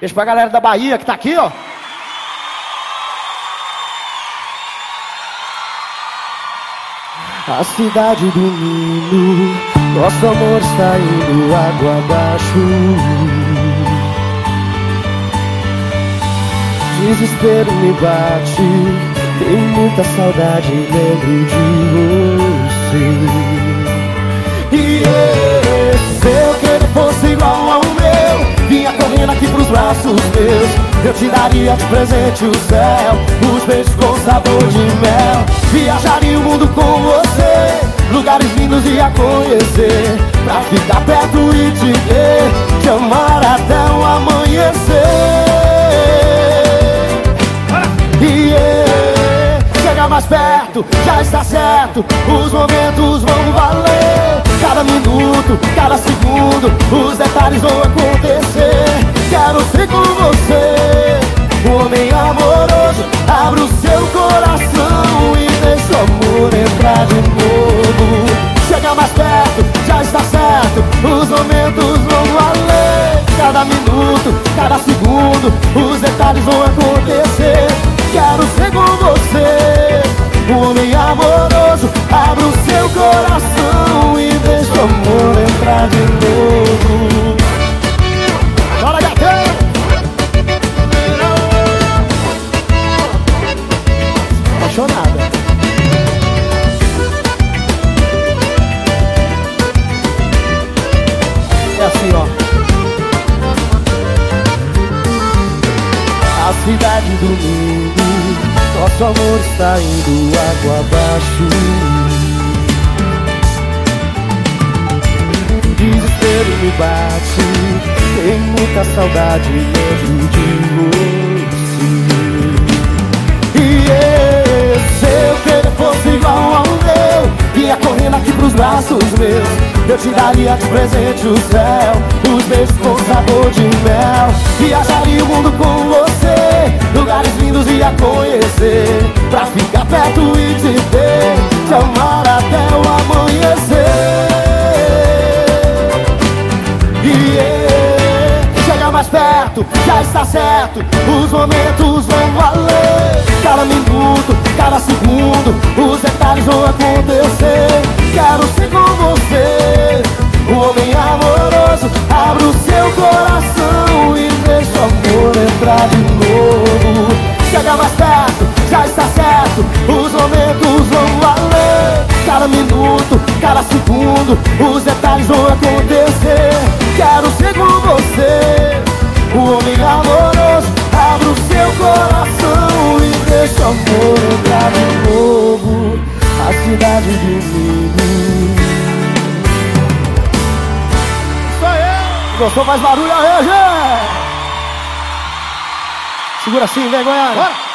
Beijo pra galera da Bahia que tá aqui, ó. A cidade do Nilo, nosso amor está indo água abaixo. Desespero me bate, tenho muita saudade, lembro de você. Pros braços meus. Eu te daria de presente o céu, os beijos com sabor de mel. Viajaria o mundo com você, lugares lindos ia conhecer. Pra ficar perto e te ver, te amar até o amanhecer. Yeah, chega mais perto, já está certo, os momentos vão valer. Cada minuto, cada segundo, os detalhes vão acontecer. Quero ser com você, um homem amoroso. Abra o seu coração e deixa o amor entrar de novo. Chega mais perto, já está certo, os momentos vão valer. Cada minuto, cada segundo, os detalhes vão acontecer. Quero ser com você, um homem amoroso. Abra o seu coração e deixa o amor entrar de novo. Ó. A cidade do mundo, nosso amor está indo água abaixo. Desespero me bate, tem muita saudade lembro de você. E eu, eu querer fosse igual ao meu, vinha correndo aqui pros braços meus. Eu te daria de presente o céu, os beijos com sabor de mel. Viajaria o mundo com você, lugares lindos ia conhecer. Pra ficar perto e te ter, te amar até o amanhecer. Yeah, chega mais perto, já está certo, os momentos vão valer. Cada minuto, cada segundo, os detalhes vão acontecer. Quero um homem amoroso. Abra o seu coração e deixa o amor entrar de novo. Chega mais perto, já está certo, os momentos vão valer. Cada minuto, cada segundo, os detalhes vão acontecer. Quero ser com você, um homem amoroso. Abra o seu coração e deixa o amor entrar de novo. A cidade do Rio. Gostou? Faz barulho aí, gente! Segura assim, vem, Goiânia! Bora!